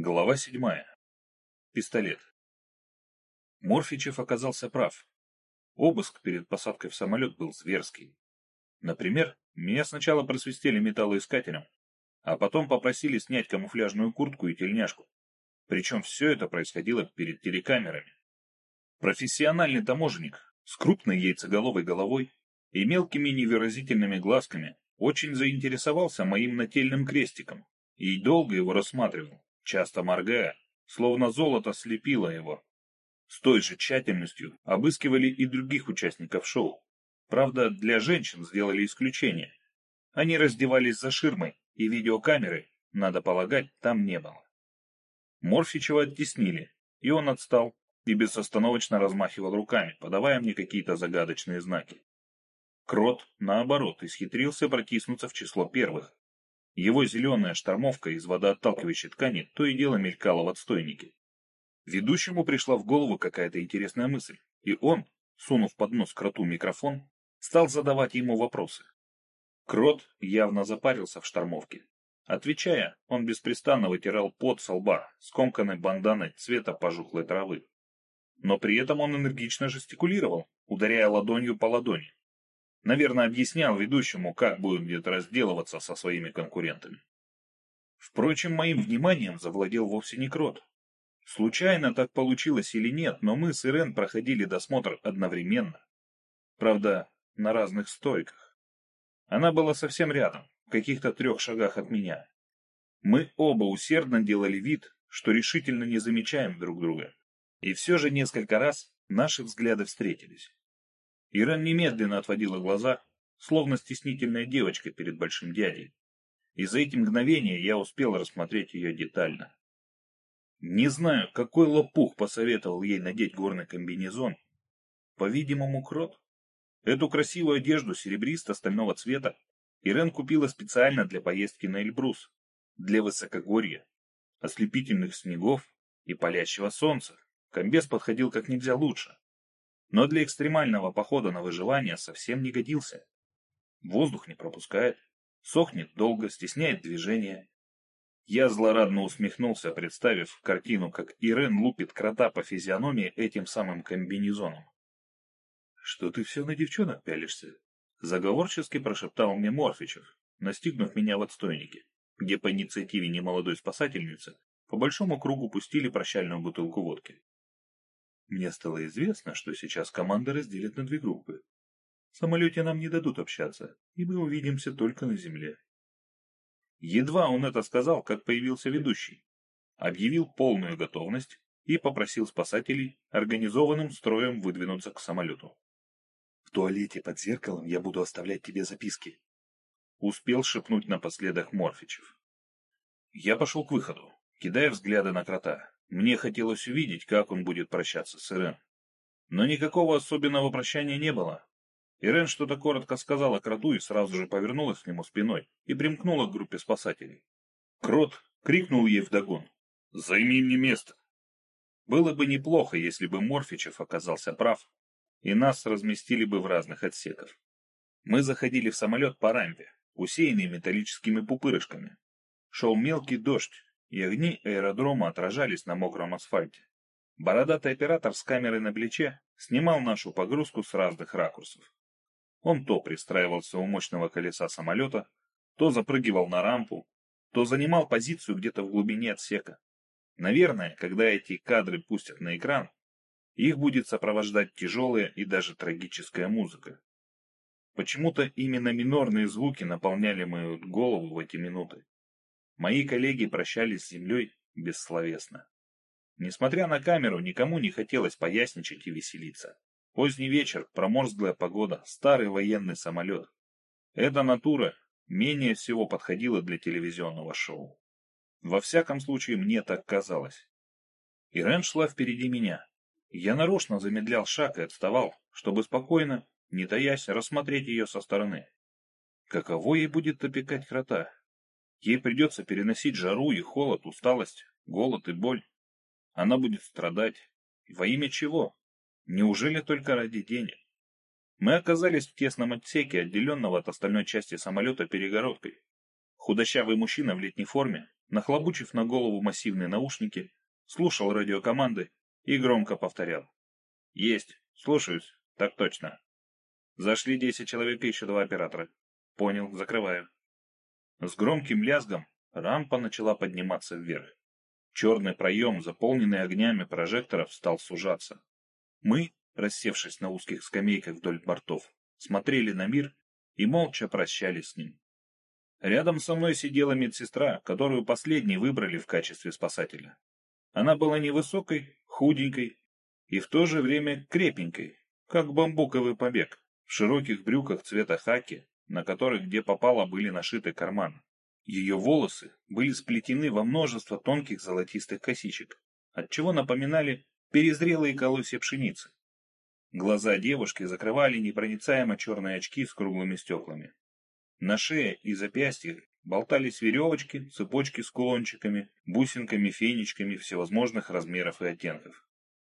Глава седьмая. Пистолет. Морфичев оказался прав. Обыск перед посадкой в самолет был зверский. Например, меня сначала просвистели металлоискателем, а потом попросили снять камуфляжную куртку и тельняшку. Причем все это происходило перед телекамерами. Профессиональный таможенник с крупной яйцеголовой головой и мелкими невыразительными глазками очень заинтересовался моим нательным крестиком и долго его рассматривал, часто моргая, словно золото слепило его. С той же тщательностью обыскивали и других участников шоу. Правда, для женщин сделали исключение. Они раздевались за ширмой, и видеокамеры, надо полагать, там не было. Морфичева оттеснили, и он отстал, и безостановочно размахивал руками, подавая мне какие-то загадочные знаки. Крот, наоборот, исхитрился протиснуться в число первых. Его зеленая штормовка из водоотталкивающей ткани то и дело мелькала в отстойнике. Ведущему пришла в голову какая-то интересная мысль, и он, сунув под нос кроту микрофон, стал задавать ему вопросы. Крот явно запарился в штормовке. Отвечая, он беспрестанно вытирал пот со лба, скомканной банданой цвета пожухлой травы но при этом он энергично жестикулировал, ударяя ладонью по ладони. Наверное, объяснял ведущему, как будет разделываться со своими конкурентами. Впрочем, моим вниманием завладел вовсе не крот. Случайно так получилось или нет, но мы с Ирен проходили досмотр одновременно. Правда, на разных стойках. Она была совсем рядом, в каких-то трех шагах от меня. Мы оба усердно делали вид, что решительно не замечаем друг друга. И все же несколько раз наши взгляды встретились. Иран немедленно отводила глаза, словно стеснительная девочка перед большим дядей. И за эти мгновения я успел рассмотреть ее детально. Не знаю, какой лопух посоветовал ей надеть горный комбинезон. По-видимому, крот. Эту красивую одежду серебристо-стального цвета Ирен купила специально для поездки на Эльбрус, для высокогорья, ослепительных снегов и палящего солнца. Комбез подходил как нельзя лучше. Но для экстремального похода на выживание совсем не годился. Воздух не пропускает, сохнет долго, стесняет движение. Я злорадно усмехнулся, представив картину, как Ирен лупит крота по физиономии этим самым комбинезоном. — Что ты все на девчонок пялишься? — заговорчески прошептал мне Морфичев, настигнув меня в отстойнике, где по инициативе немолодой спасательницы по большому кругу пустили прощальную бутылку водки. Мне стало известно, что сейчас команда разделят на две группы. В самолете нам не дадут общаться, и мы увидимся только на земле. Едва он это сказал, как появился ведущий. Объявил полную готовность и попросил спасателей организованным строем выдвинуться к самолету. «В туалете под зеркалом я буду оставлять тебе записки», — успел шепнуть напоследок Морфичев. Я пошел к выходу, кидая взгляды на крота. Мне хотелось увидеть, как он будет прощаться с Ирен. Но никакого особенного прощания не было. Ирен что-то коротко сказала кроту и сразу же повернулась к нему спиной и примкнула к группе спасателей. Крот крикнул ей вдогон. «Займи мне место!» Было бы неплохо, если бы Морфичев оказался прав, и нас разместили бы в разных отсеках. Мы заходили в самолет по рампе, усеянный металлическими пупырышками. Шел мелкий дождь, и огни аэродрома отражались на мокром асфальте. Бородатый оператор с камерой на плече снимал нашу погрузку с разных ракурсов. Он то пристраивался у мощного колеса самолета, то запрыгивал на рампу, то занимал позицию где-то в глубине отсека. Наверное, когда эти кадры пустят на экран, их будет сопровождать тяжелая и даже трагическая музыка. Почему-то именно минорные звуки наполняли мою голову в эти минуты. Мои коллеги прощались с землей бессловесно. Несмотря на камеру, никому не хотелось поясничать и веселиться. Поздний вечер, проморзглая погода, старый военный самолет. Эта натура менее всего подходила для телевизионного шоу. Во всяком случае, мне так казалось. Ирен шла впереди меня. Я нарочно замедлял шаг и отставал, чтобы спокойно, не таясь, рассмотреть ее со стороны. Каково ей будет опекать крота? Ей придется переносить жару и холод, усталость, голод и боль. Она будет страдать. Во имя чего? Неужели только ради денег? Мы оказались в тесном отсеке, отделенного от остальной части самолета перегородкой. Худощавый мужчина в летней форме нахлобучив на голову массивные наушники, слушал радиокоманды и громко повторял. «Есть, слушаюсь, так точно. Зашли десять человек и еще два оператора. Понял, закрываю». С громким лязгом рампа начала подниматься вверх. Черный проем, заполненный огнями прожекторов, стал сужаться. Мы, рассевшись на узких скамейках вдоль бортов, смотрели на мир и молча прощались с ним. Рядом со мной сидела медсестра, которую последней выбрали в качестве спасателя. Она была невысокой, худенькой и в то же время крепенькой, как бамбуковый побег, в широких брюках цвета хаки, на которых где попало были нашиты карманы. Ее волосы были сплетены во множество тонких золотистых косичек, отчего напоминали перезрелые колосья пшеницы. Глаза девушки закрывали непроницаемо черные очки с круглыми стеклами. На шее и запястьях болтались веревочки, цепочки с кулончиками, бусинками, фенечками всевозможных размеров и оттенков.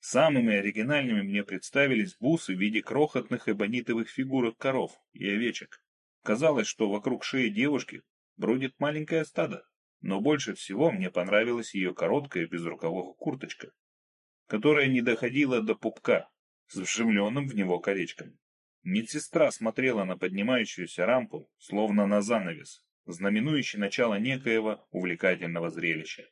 Самыми оригинальными мне представились бусы в виде крохотных эбонитовых фигурок коров и овечек. Казалось, что вокруг шеи девушки бродит маленькое стадо, но больше всего мне понравилась ее короткая безрукавая курточка, которая не доходила до пупка с вживленным в него колечком. Медсестра смотрела на поднимающуюся рампу, словно на занавес, знаменующий начало некоего увлекательного зрелища.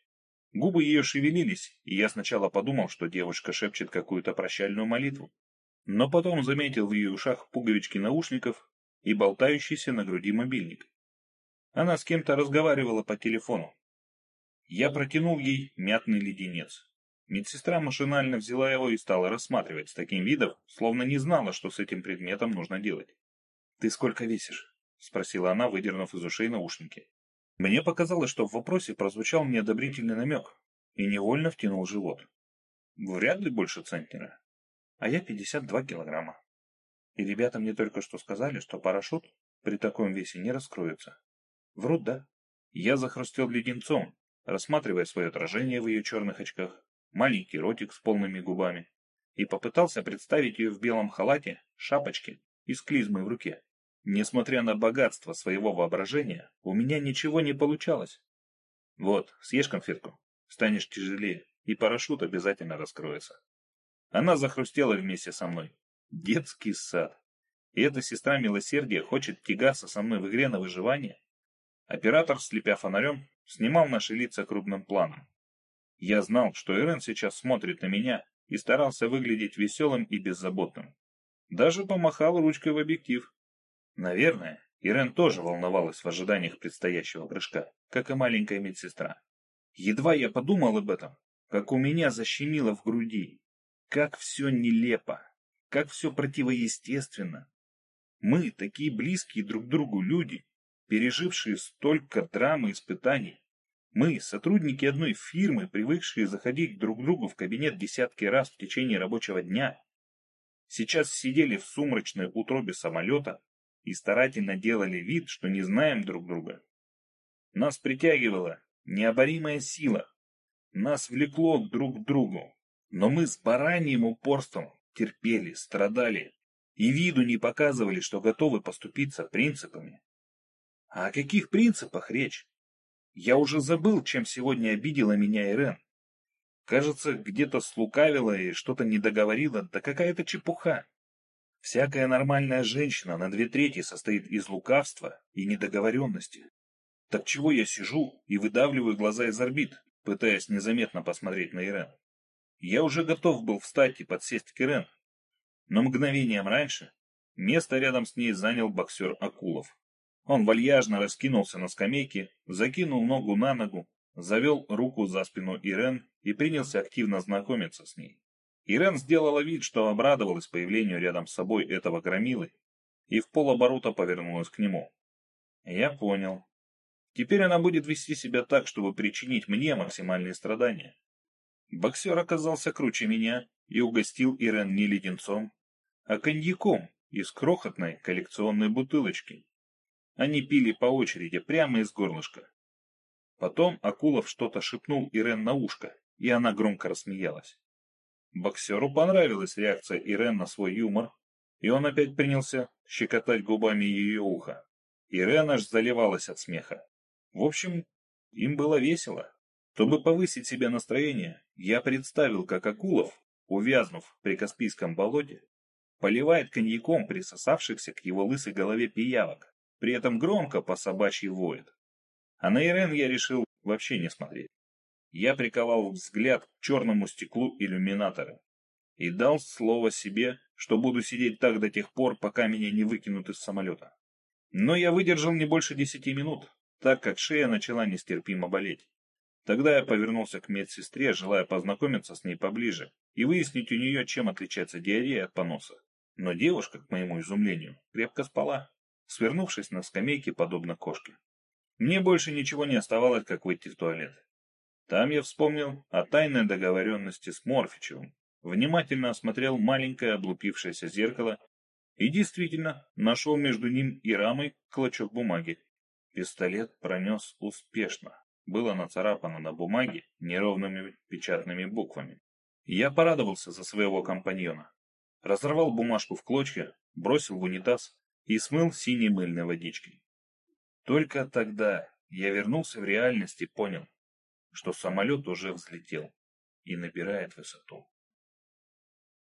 Губы ее шевелились, и я сначала подумал, что девушка шепчет какую-то прощальную молитву. Но потом заметил в ее ушах пуговички наушников и болтающийся на груди мобильник. Она с кем-то разговаривала по телефону. Я протянул ей мятный леденец. Медсестра машинально взяла его и стала рассматривать с таким видом, словно не знала, что с этим предметом нужно делать. «Ты сколько весишь?» — спросила она, выдернув из ушей наушники. Мне показалось, что в вопросе прозвучал неодобрительный намек, и невольно втянул живот. Вряд ли больше центнера. А я 52 килограмма. И ребята мне только что сказали, что парашют при таком весе не раскроется. Врут, да? Я захрустел леденцом, рассматривая свое отражение в ее черных очках, маленький ротик с полными губами, и попытался представить ее в белом халате, шапочке и с клизмой в руке. Несмотря на богатство своего воображения, у меня ничего не получалось. Вот, съешь конфетку, станешь тяжелее, и парашют обязательно раскроется. Она захрустела вместе со мной. Детский сад. И эта сестра милосердия хочет тягаться со мной в игре на выживание? Оператор, слепя фонарем, снимал наши лица крупным планом. Я знал, что Ирен сейчас смотрит на меня и старался выглядеть веселым и беззаботным. Даже помахал ручкой в объектив. Наверное, Ирен тоже волновалась в ожиданиях предстоящего прыжка, как и маленькая медсестра. Едва я подумал об этом, как у меня защемило в груди. Как все нелепо, как все противоестественно. Мы, такие близкие друг другу люди, пережившие столько драм и испытаний, мы, сотрудники одной фирмы, привыкшие заходить друг к другу в кабинет десятки раз в течение рабочего дня, сейчас сидели в сумрачной утробе самолета и старательно делали вид, что не знаем друг друга. Нас притягивала необоримая сила, нас влекло друг к другу, но мы с бараньим упорством терпели, страдали и виду не показывали, что готовы поступиться принципами. А о каких принципах речь? Я уже забыл, чем сегодня обидела меня Ирен. Кажется, где-то слукавила и что-то не договорила, да какая-то чепуха. Всякая нормальная женщина на две трети состоит из лукавства и недоговоренности. Так чего я сижу и выдавливаю глаза из орбит, пытаясь незаметно посмотреть на Ирен? Я уже готов был встать и подсесть к Ирен. Но мгновением раньше место рядом с ней занял боксер Акулов. Он вальяжно раскинулся на скамейке, закинул ногу на ногу, завел руку за спину Ирен и принялся активно знакомиться с ней. Ирен сделала вид, что обрадовалась появлению рядом с собой этого громилы, и в полоборота повернулась к нему. Я понял. Теперь она будет вести себя так, чтобы причинить мне максимальные страдания. Боксер оказался круче меня и угостил Ирен не леденцом, а коньяком из крохотной коллекционной бутылочки. Они пили по очереди, прямо из горлышка. Потом Акулов что-то шепнул Ирен на ушко, и она громко рассмеялась. Боксеру понравилась реакция Ирен на свой юмор, и он опять принялся щекотать губами ее ухо. Ирен аж заливалась от смеха. В общем, Им было весело. Чтобы повысить себе настроение, я представил, как Акулов, увязнув при Каспийском болоте, поливает коньяком присосавшихся к его лысой голове пиявок, при этом громко по собачьи воет. А на Ирен я решил вообще не смотреть. Я приковал взгляд к черному стеклу иллюминатора и дал слово себе, что буду сидеть так до тех пор, пока меня не выкинут из самолета. Но я выдержал не больше десяти минут, так как шея начала нестерпимо болеть. Тогда я повернулся к медсестре, желая познакомиться с ней поближе и выяснить у нее, чем отличается диарея от поноса. Но девушка, к моему изумлению, крепко спала, свернувшись на скамейке, подобно кошке. Мне больше ничего не оставалось, как выйти в туалет. Там я вспомнил о тайной договоренности с Морфичевым, внимательно осмотрел маленькое облупившееся зеркало и действительно нашел между ним и рамой клочок бумаги. Пистолет пронес успешно. Было нацарапано на бумаге неровными печатными буквами. Я порадовался за своего компаньона. Разорвал бумажку в клочья, бросил в унитаз и смыл синей мыльной водичкой. Только тогда я вернулся в реальность и понял, что самолет уже взлетел и набирает высоту.